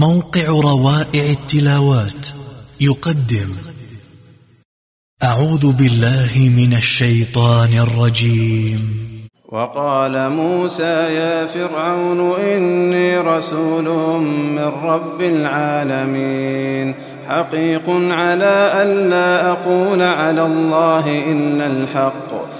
موقع روائع التلاوات يقدم. أعوذ بالله من الشيطان الرجيم. وقال موسى يا فرعون إني رسول من رب العالمين. حقيق على ألا أقول على الله إلا الحق.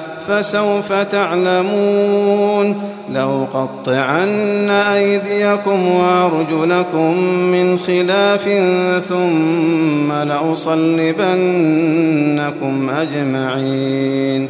فسوف تعلمون لو قطعن أيديكم وأرجلكم من خلاف ثم لأصلبنكم أجمعين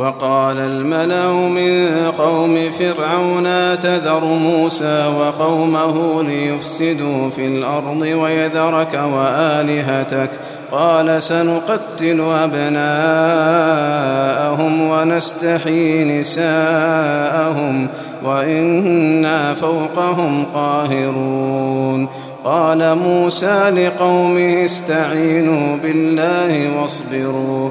وقال الملأ من قوم فرعون تذر موسى وقومه ليفسدوا في الأرض ويذرك وآلهتك قال سنقتل أبناءهم ونستحيي نساءهم وإنا فوقهم قاهرون قال موسى لقومه استعينوا بالله واصبروا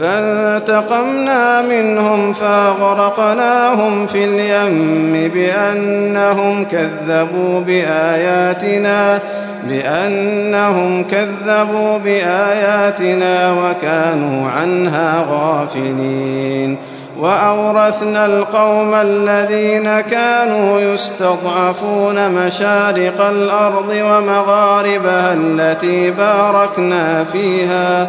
فانتقمنا منهم فاغرقناهم في اليم بأنهم كذبوا بآياتنا بأنهم كذبوا بآياتنا وكانوا عنها غافلين. وأورثنا القوم الذين كانوا يستضعفون مشارق الأرض ومغاربها التي باركنا فيها.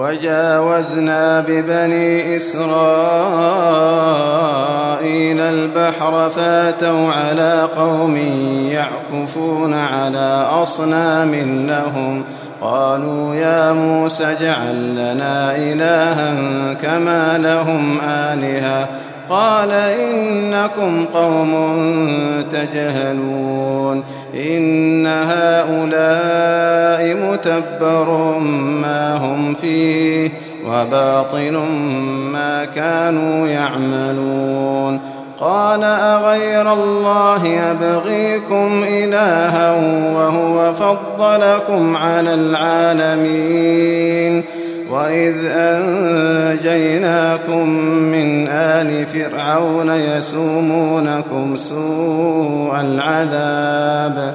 وجاوزنا ببني إسرائيل البحر فاتوا على قوم يعكفون على أصنام لهم. قالوا يا موسى اجعل لنا إلها كما لهم آلهة. قال إنكم قوم تجهلون. إن هؤلاء متبر ما هم فيه وباطل ما كانوا يعملون قال أغير الله يبغيكم إلها وهو فضلكم على العالمين وإذ أنجيناكم من آل فرعون يسومونكم سوء العذاب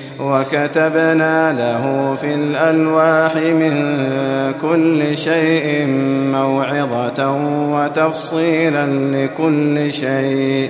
وكتبنا له في الألواح من كل شيء موعظة وتفصيلا لكل شيء.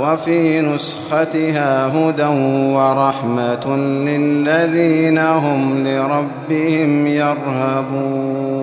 وفي نسختها هدى ورحمة للذين هم لربهم يرهبون.